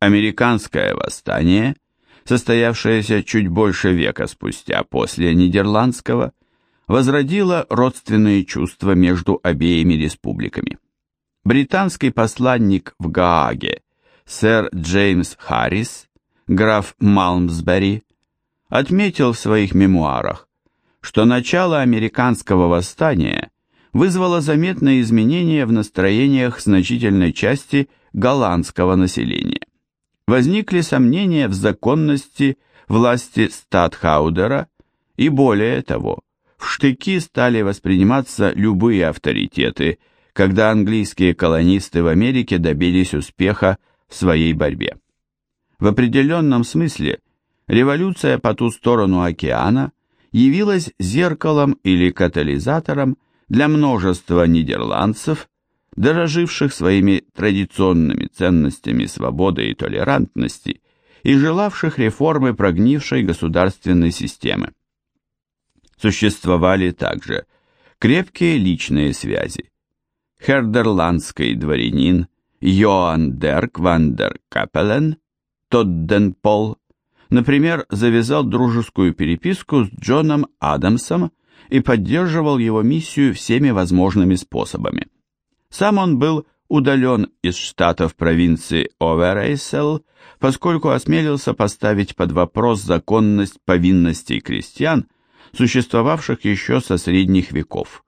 Американское восстание, состоявшееся чуть больше века спустя после Нидерландского, возродило родственные чувства между обеими республиками. Британский посланник в Гааге, сэр Джеймс Харрис, граф Малмсбери, отметил в своих мемуарах, что начало американского восстания вызвало заметные изменения в настроениях значительной части голландского населения. Возникли сомнения в законности власти статхаудера и более того, в штыки стали восприниматься любые авторитеты, когда английские колонисты в Америке добились успеха в своей борьбе. В определенном смысле революция по ту сторону океана явилась зеркалом или катализатором для множества нидерландцев, дороживших своими традиционными ценностями свободы и толерантности и желавших реформы прогнившей государственной системы. Существовали также крепкие личные связи. Хердерландский дворянин Йоанн Дерк ван дер Капелен, Тодденпол, например, завязал дружескую переписку с Джоном Адамсом и поддерживал его миссию всеми возможными способами. Сам он был удален из штатов провинции Оверейсел, поскольку осмелился поставить под вопрос законность повинностей крестьян, существовавших еще со средних веков.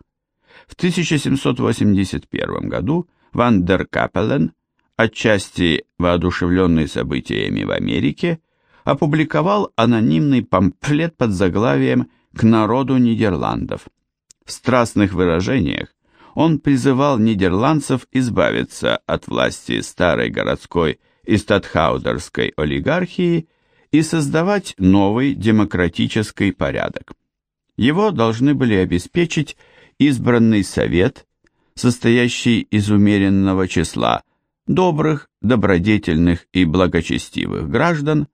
В 1781 году Ван дер Капелен, отчасти воодушевленный событиями в Америке, опубликовал анонимный памфлет под заглавием «К народу Нидерландов». В страстных выражениях он призывал нидерландцев избавиться от власти старой городской и статхаудерской олигархии и создавать новый демократический порядок. Его должны были обеспечить избранный совет, состоящий из умеренного числа добрых, добродетельных и благочестивых граждан,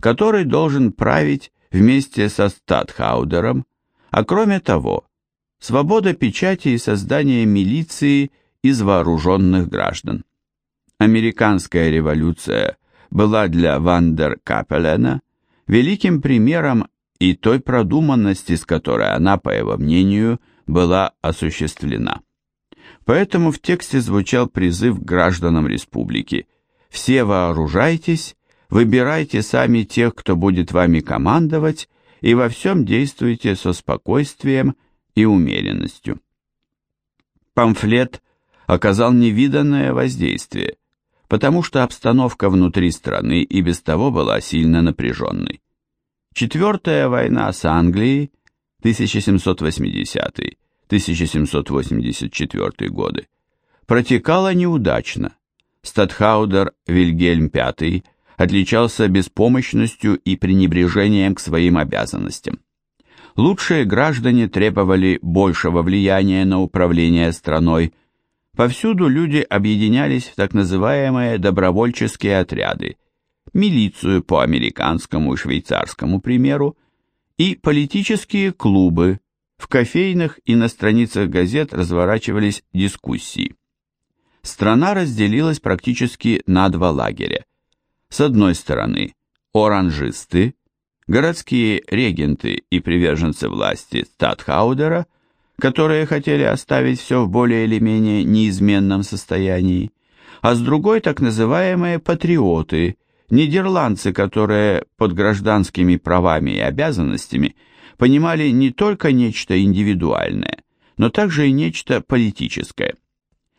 который должен править вместе со статхаудером, а кроме того, свобода печати и создание милиции из вооруженных граждан. Американская революция была для Вандер Капелена великим примером и той продуманности, с которой она, по его мнению, была осуществлена. Поэтому в тексте звучал призыв гражданам республики «Все вооружайтесь, выбирайте сами тех, кто будет вами командовать, и во всем действуйте со спокойствием и умеренностью». Памфлет оказал невиданное воздействие, потому что обстановка внутри страны и без того была сильно напряженной. Четвертая война с Англией 1780-1784 годы протекала неудачно. Статхаудер Вильгельм V отличался беспомощностью и пренебрежением к своим обязанностям. Лучшие граждане требовали большего влияния на управление страной. Повсюду люди объединялись в так называемые добровольческие отряды – милицию по американскому и швейцарскому примеру и политические клубы, в кофейных и на страницах газет разворачивались дискуссии. Страна разделилась практически на два лагеря. С одной стороны, оранжисты, городские регенты и приверженцы власти Статхаудера, которые хотели оставить все в более или менее неизменном состоянии, а с другой так называемые патриоты – Нидерландцы, которые под гражданскими правами и обязанностями понимали не только нечто индивидуальное, но также и нечто политическое.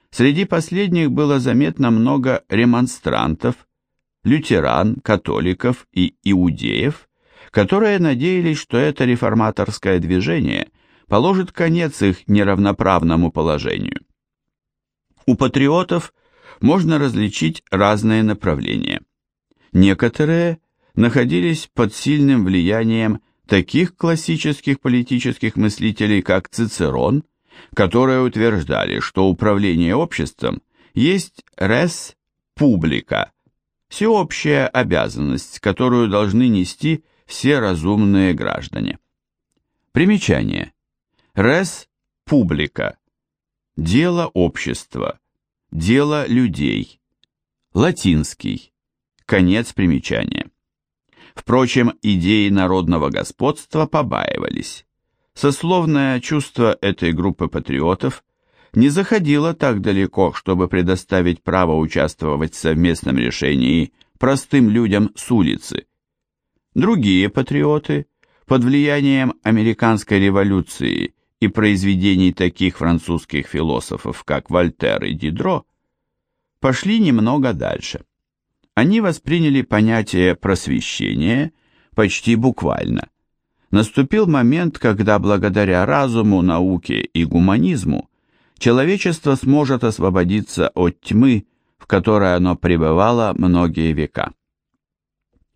Среди последних было заметно много ремонстрантов, лютеран, католиков и иудеев, которые надеялись, что это реформаторское движение положит конец их неравноправному положению. У патриотов можно различить разные направления. Некоторые находились под сильным влиянием таких классических политических мыслителей, как Цицерон, которые утверждали, что управление обществом есть res publica, всеобщая обязанность, которую должны нести все разумные граждане. Примечание. Res publica. Дело общества. Дело людей. Латинский Конец примечания. Впрочем, идеи народного господства побаивались. Сословное чувство этой группы патриотов не заходило так далеко, чтобы предоставить право участвовать в совместном решении простым людям с улицы. Другие патриоты, под влиянием американской революции и произведений таких французских философов, как Вольтер и Дидро, пошли немного дальше. Они восприняли понятие просвещения почти буквально. Наступил момент, когда благодаря разуму, науке и гуманизму человечество сможет освободиться от тьмы, в которой оно пребывало многие века.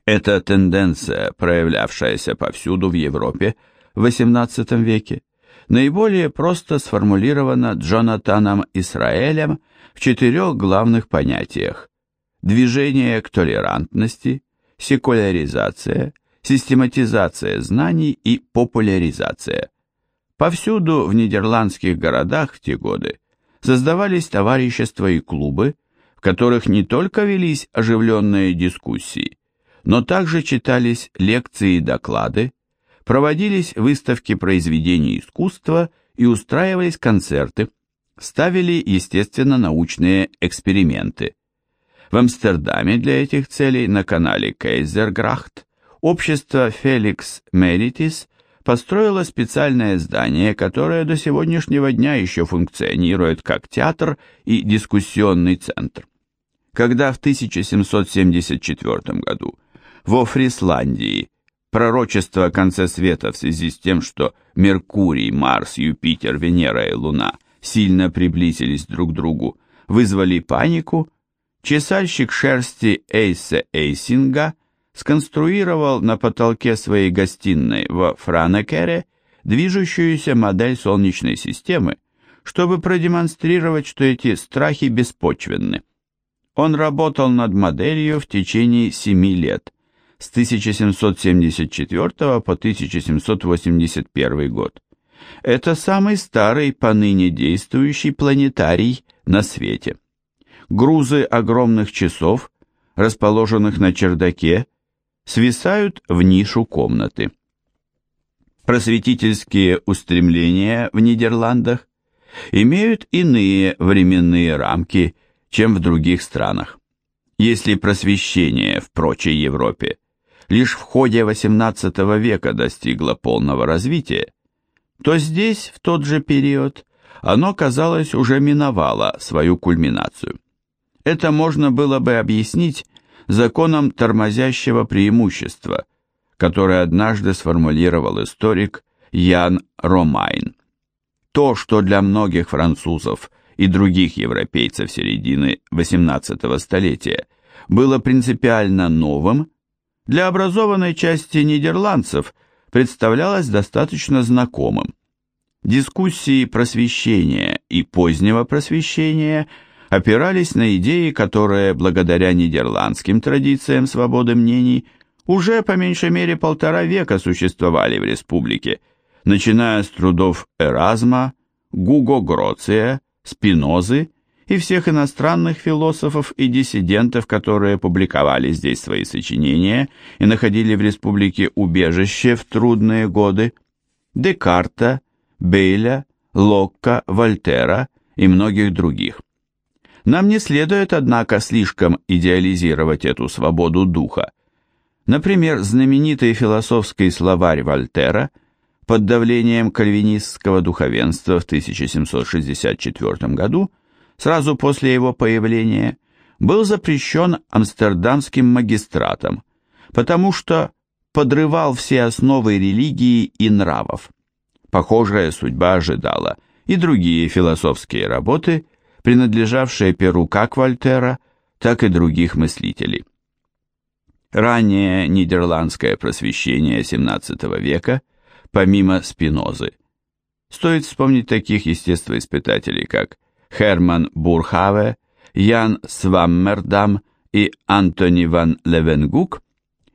Эта тенденция, проявлявшаяся повсюду в Европе в XVIII веке, наиболее просто сформулирована Джонатаном Исраэлем в четырех главных понятиях – движение к толерантности, секуляризация, систематизация знаний и популяризация. Повсюду в нидерландских городах в те годы создавались товарищества и клубы, в которых не только велись оживленные дискуссии, но также читались лекции и доклады, проводились выставки произведений искусства и устраивались концерты, ставили естественно-научные эксперименты. В Амстердаме для этих целей на канале Кейзерграхт общество Феликс Меритис построило специальное здание, которое до сегодняшнего дня еще функционирует как театр и дискуссионный центр. Когда в 1774 году во Фрисландии. Пророчество о конце света в связи с тем, что Меркурий, Марс, Юпитер, Венера и Луна сильно приблизились друг к другу, вызвали панику, чесальщик шерсти Эйса Эйсинга сконструировал на потолке своей гостиной во Франекере движущуюся модель Солнечной системы, чтобы продемонстрировать, что эти страхи беспочвенны. Он работал над моделью в течение семи лет, с 1774 по 1781 год. Это самый старый поныне действующий планетарий на свете. Грузы огромных часов, расположенных на чердаке, свисают в нишу комнаты. Просветительские устремления в Нидерландах имеют иные временные рамки, чем в других странах. Если просвещение в прочей Европе лишь в ходе XVIII века достигло полного развития, то здесь, в тот же период, оно, казалось, уже миновало свою кульминацию. Это можно было бы объяснить законом тормозящего преимущества, который однажды сформулировал историк Ян Ромайн. То, что для многих французов и других европейцев середины XVIII столетия было принципиально новым, для образованной части нидерландцев представлялось достаточно знакомым. Дискуссии просвещения и позднего просвещения опирались на идеи, которые, благодаря нидерландским традициям свободы мнений, уже по меньшей мере полтора века существовали в республике, начиная с трудов Эразма, Гуго Гроция, Спинозы и всех иностранных философов и диссидентов, которые публиковали здесь свои сочинения и находили в республике убежище в трудные годы, Декарта, Бейля, Локка, Вольтера и многих других. Нам не следует, однако, слишком идеализировать эту свободу духа. Например, знаменитый философский словарь Вольтера под давлением кальвинистского духовенства в 1764 году – сразу после его появления, был запрещен амстердамским магистратом, потому что подрывал все основы религии и нравов. Похожая судьба ожидала и другие философские работы, принадлежавшие перу как Вольтера, так и других мыслителей. Раннее нидерландское просвещение XVII века, помимо Спинозы, стоит вспомнить таких естествоиспытателей, как Херман Бурхаве, Ян Сваммердам и Антони ван Левенгук,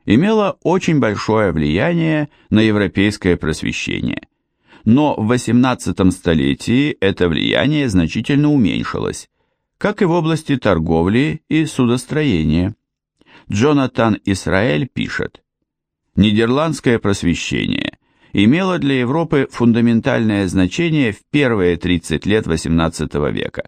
имела очень большое влияние на европейское просвещение. Но в XVIII столетии это влияние значительно уменьшилось, как и в области торговли и судостроения. Джонатан Исраэль пишет, «Нидерландское просвещение имело для Европы фундаментальное значение в первые 30 лет XVIII века.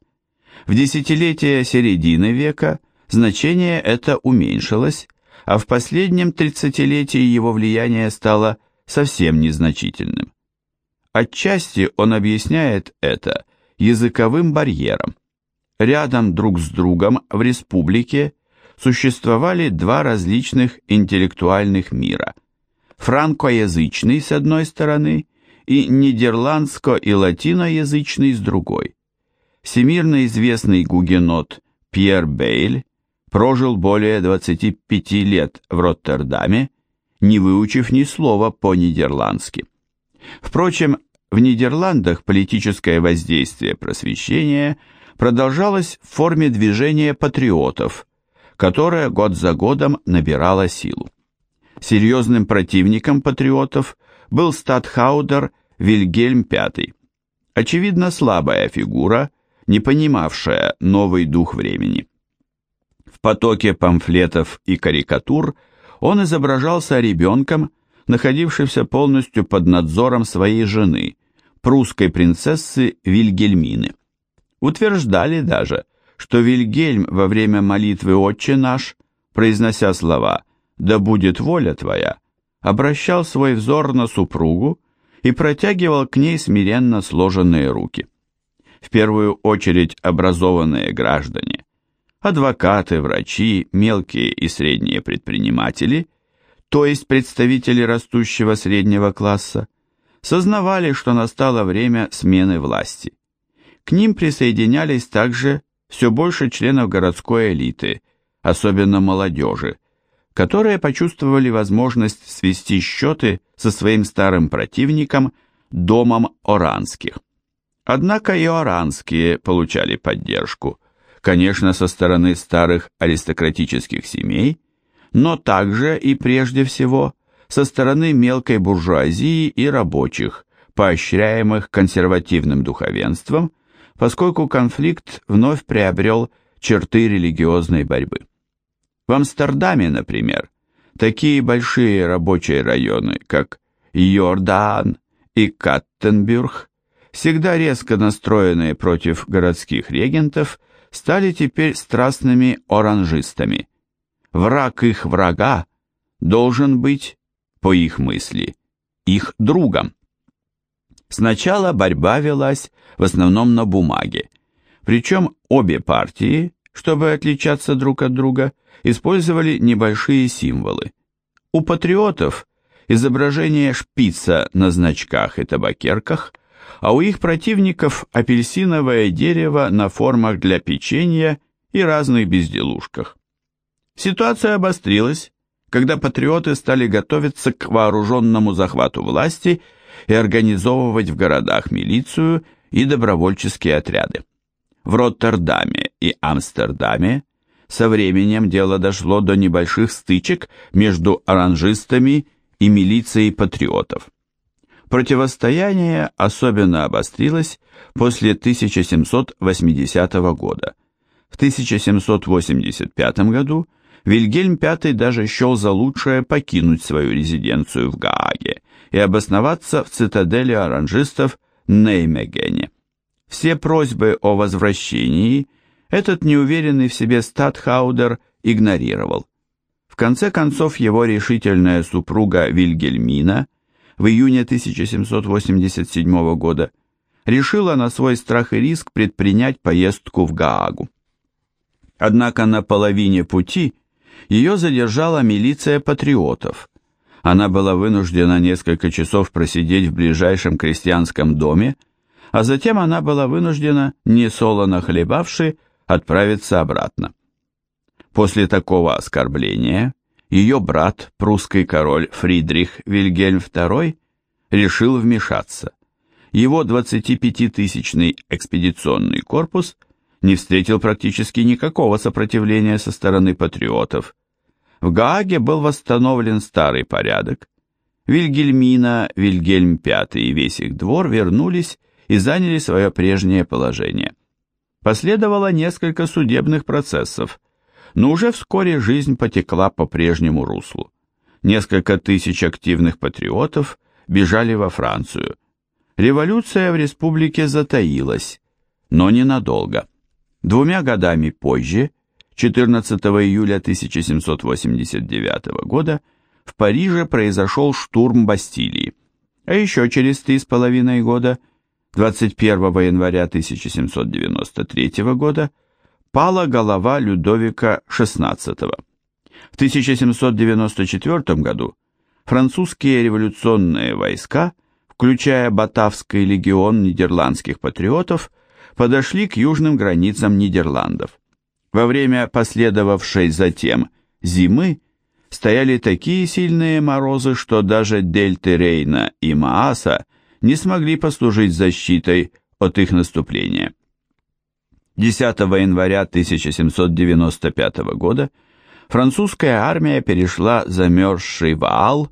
В десятилетие середины века значение это уменьшилось, а в последнем тридцатилетии его влияние стало совсем незначительным. Отчасти он объясняет это языковым барьером. Рядом друг с другом в республике существовали два различных интеллектуальных мира. Франкоязычный с одной стороны и нидерландско- и латиноязычный с другой. Всемирно известный гугенот Пьер Бейль прожил более 25 лет в Роттердаме, не выучив ни слова по-нидерландски. Впрочем, в Нидерландах политическое воздействие просвещения продолжалось в форме движения патриотов, которое год за годом набирало силу. Серьезным противником патриотов был статхаудер Вильгельм V, очевидно слабая фигура, не понимавшая новый дух времени. В потоке памфлетов и карикатур он изображался ребенком, находившимся полностью под надзором своей жены, прусской принцессы Вильгельмины. Утверждали даже, что Вильгельм во время молитвы «Отче наш», произнося слова «Да будет воля твоя», обращал свой взор на супругу и протягивал к ней смиренно сложенные руки. В первую очередь образованные граждане, адвокаты, врачи, мелкие и средние предприниматели, то есть представители растущего среднего класса, сознавали, что настало время смены власти. К ним присоединялись также все больше членов городской элиты, особенно молодежи, которые почувствовали возможность свести счеты со своим старым противником, домом Оранских. Однако и Оранские получали поддержку, конечно, со стороны старых аристократических семей, но также и прежде всего со стороны мелкой буржуазии и рабочих, поощряемых консервативным духовенством, поскольку конфликт вновь приобрел черты религиозной борьбы. В Амстердаме, например, такие большие рабочие районы, как Йордан и Каттенбюрг, всегда резко настроенные против городских регентов, стали теперь страстными оранжистами. Враг их врага должен быть, по их мысли, их другом. Сначала борьба велась в основном на бумаге, причем обе партии, чтобы отличаться друг от друга, использовали небольшие символы. У патриотов изображение шпица на значках и табакерках, а у их противников апельсиновое дерево на формах для печенья и разных безделушках. Ситуация обострилась, когда патриоты стали готовиться к вооруженному захвату власти и организовывать в городах милицию и добровольческие отряды. В Роттердаме и Амстердаме со временем дело дошло до небольших стычек между оранжистами и милицией патриотов. Противостояние особенно обострилось после 1780 года. В 1785 году Вильгельм V даже счел за лучшее покинуть свою резиденцию в Гааге и обосноваться в цитадели оранжистов Неймегене. Все просьбы о возвращении этот неуверенный в себе статхаудер игнорировал. В конце концов его решительная супруга Вильгельмина в июне 1787 года решила на свой страх и риск предпринять поездку в Гаагу. Однако на половине пути ее задержала милиция патриотов. Она была вынуждена несколько часов просидеть в ближайшем крестьянском доме, а затем она была вынуждена, не солоно хлебавши, отправиться обратно. После такого оскорбления ее брат, прусский король Фридрих Вильгельм II, решил вмешаться. Его 25-тысячный экспедиционный корпус не встретил практически никакого сопротивления со стороны патриотов. В Гааге был восстановлен старый порядок. Вильгельмина, Вильгельм V и весь их двор вернулись и заняли свое прежнее положение. Последовало несколько судебных процессов, но уже вскоре жизнь потекла по прежнему руслу. Несколько тысяч активных патриотов бежали во Францию. Революция в республике затаилась, но ненадолго. Двумя годами позже, 14 июля 1789 года, в Париже произошел штурм Бастилии, а еще через три с половиной года, 21 января 1793 года, пала голова Людовика XVI. В 1794 году французские революционные войска, включая Батавский легион нидерландских патриотов, подошли к южным границам Нидерландов. Во время последовавшей затем зимы стояли такие сильные морозы, что даже дельты Рейна и Мааса не смогли послужить защитой от их наступления. 10 января 1795 года французская армия перешла замерзший Ваал,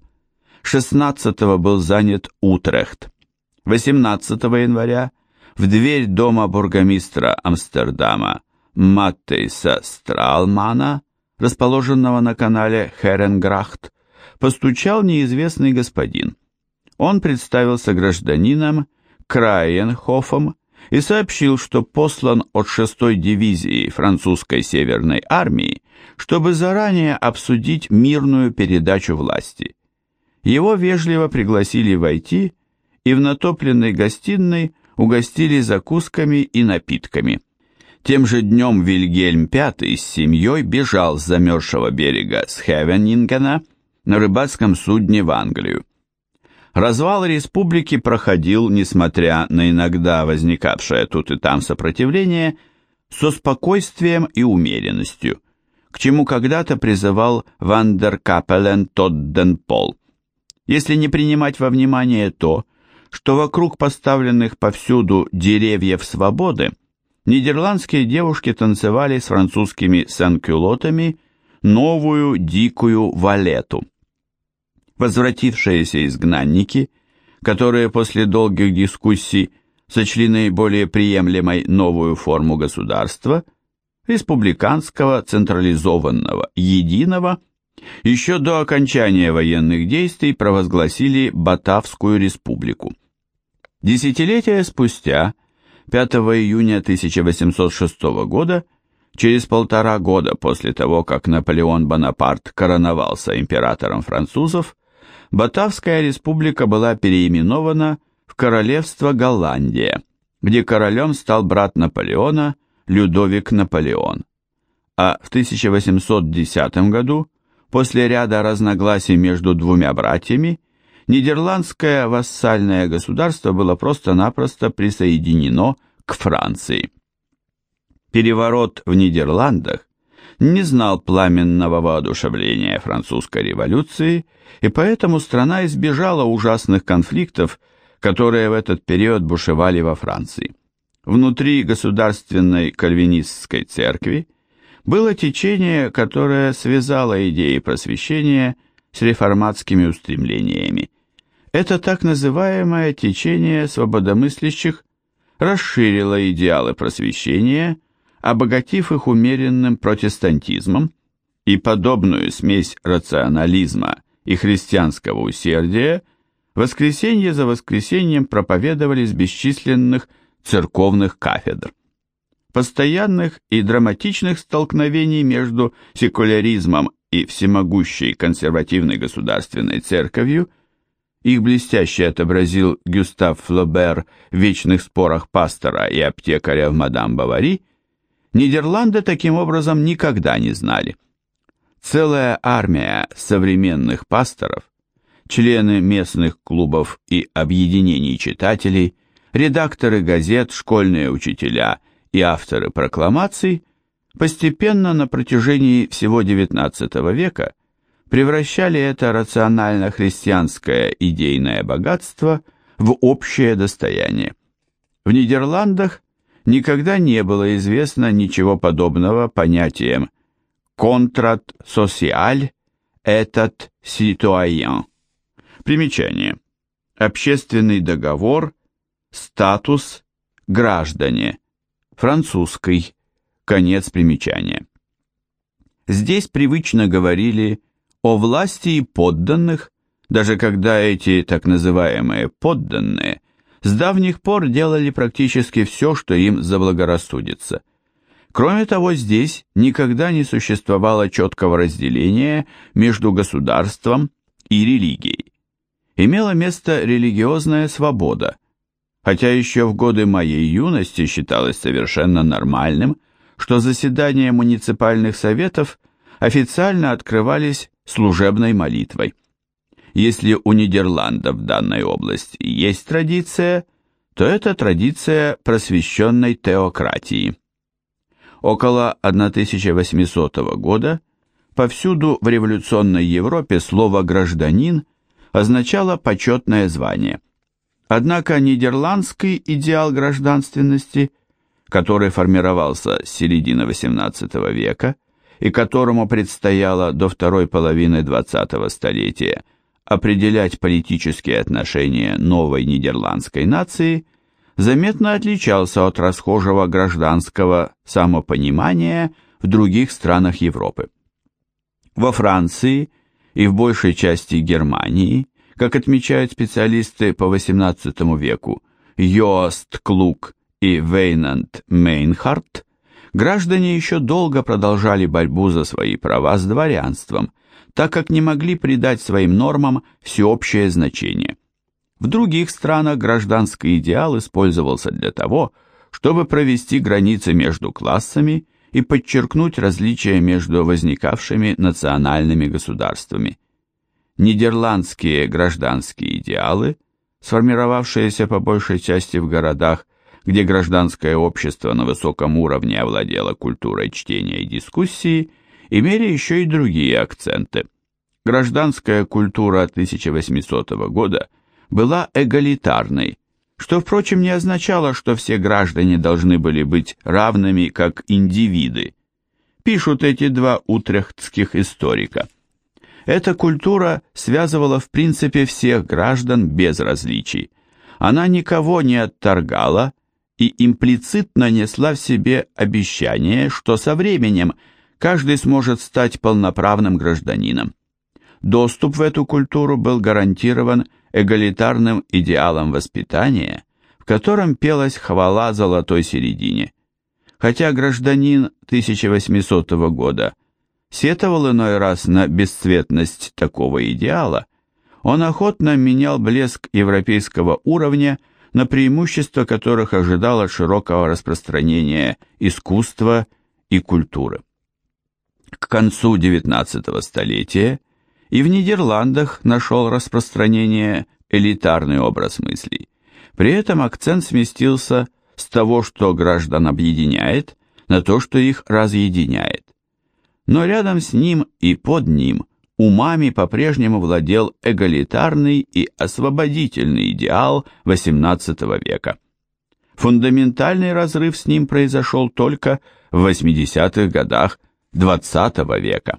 16 был занят Утрехт. 18 января в дверь дома бургомистра Амстердама Маттейса Стралмана, расположенного на канале Херенграхт, постучал неизвестный господин. Он представился гражданином Краенхофом и сообщил, что послан от 6-й дивизии французской Северной армии, чтобы заранее обсудить мирную передачу власти. Его вежливо пригласили войти и в натопленной гостиной угостили закусками и напитками. Тем же днем Вильгельм V с семьей бежал с замерзшего берега с Хевенингена на рыбацком судне в Англию. Развал республики проходил, несмотря на иногда возникавшее тут и там сопротивление, со спокойствием и умеренностью, к чему когда-то призывал Вандеркапелен Тодденпол. Если не принимать во внимание то, что вокруг поставленных повсюду деревьев свободы нидерландские девушки танцевали с французскими санкюлотами новую дикую валету. Возвратившиеся изгнанники, которые после долгих дискуссий сочли наиболее приемлемой новую форму государства, республиканского, централизованного, единого, еще до окончания военных действий провозгласили Батавскую республику. Десятилетия спустя, 5 июня 1806 года, Через полтора года после того, как Наполеон Бонапарт короновался императором французов, Батавская республика была переименована в Королевство Голландия, где королем стал брат Наполеона Людовик Наполеон. А в 1810 году, после ряда разногласий между двумя братьями, нидерландское вассальное государство было просто-напросто присоединено к Франции. Переворот в Нидерландах не знал пламенного воодушевления французской революции, и поэтому страна избежала ужасных конфликтов, которые в этот период бушевали во Франции. Внутри государственной кальвинистской церкви было течение, которое связало идеи просвещения с реформатскими устремлениями. Это так называемое течение свободомыслящих расширило идеалы просвещения – обогатив их умеренным протестантизмом, и подобную смесь рационализма и христианского усердия воскресенье за воскресеньем проповедовали с бесчисленных церковных кафедр. Постоянных и драматичных столкновений между секуляризмом и всемогущей консервативной государственной церковью их блестяще отобразил Гюстав Флобер в «Вечных спорах пастора и аптекаря в мадам Бавари», Нидерланды таким образом никогда не знали. Целая армия современных пасторов, члены местных клубов и объединений читателей, редакторы газет, школьные учителя и авторы прокламаций постепенно на протяжении всего XIX века превращали это рационально-христианское идейное богатство в общее достояние. В Нидерландах никогда не было известно ничего подобного понятиям «контрат социаль этот ситуаен». Примечание. Общественный договор, статус, граждане. Французский. Конец примечания. Здесь привычно говорили о власти и подданных, даже когда эти так называемые подданные с давних пор делали практически все, что им заблагорассудится. Кроме того, здесь никогда не существовало четкого разделения между государством и религией. Имела место религиозная свобода, хотя еще в годы моей юности считалось совершенно нормальным, что заседания муниципальных советов официально открывались служебной молитвой. Если у Нидерландов в данной области есть традиция, то это традиция просвещенной теократии. Около 1800 года повсюду в революционной Европе слово «гражданин» означало почетное звание. Однако нидерландский идеал гражданственности, который формировался с середины XVIII века и которому предстояло до второй половины XX столетия определять политические отношения новой нидерландской нации – заметно отличался от расхожего гражданского самопонимания в других странах Европы. Во Франции и в большей части Германии, как отмечают специалисты по XVIII веку Йост Клук и Вейнанд Мейнхарт, граждане еще долго продолжали борьбу за свои права с дворянством, так как не могли придать своим нормам всеобщее значение. В других странах гражданский идеал использовался для того, чтобы провести границы между классами и подчеркнуть различия между возникавшими национальными государствами. Нидерландские гражданские идеалы, сформировавшиеся по большей части в городах, где гражданское общество на высоком уровне овладело культурой чтения и дискуссии, имели еще и другие акценты. Гражданская культура 1800 года – была эгалитарной, что, впрочем, не означало, что все граждане должны были быть равными как индивиды. Пишут эти два утрехтских историка. Эта культура связывала в принципе всех граждан без различий. Она никого не отторгала и имплицитно несла в себе обещание, что со временем каждый сможет стать полноправным гражданином. Доступ в эту культуру был гарантирован эгалитарным идеалом воспитания, в котором пелась хвала золотой середине. Хотя гражданин 1800 года сетовал иной раз на бесцветность такого идеала, он охотно менял блеск европейского уровня на преимущества которых ожидал от широкого распространения искусства и культуры. К концу XIX столетия и в Нидерландах нашел распространение элитарный образ мыслей. При этом акцент сместился с того, что граждан объединяет, на то, что их разъединяет. Но рядом с ним и под ним умами по-прежнему владел эгалитарный и освободительный идеал XVIII века. Фундаментальный разрыв с ним произошел только в 80-х годах XX века.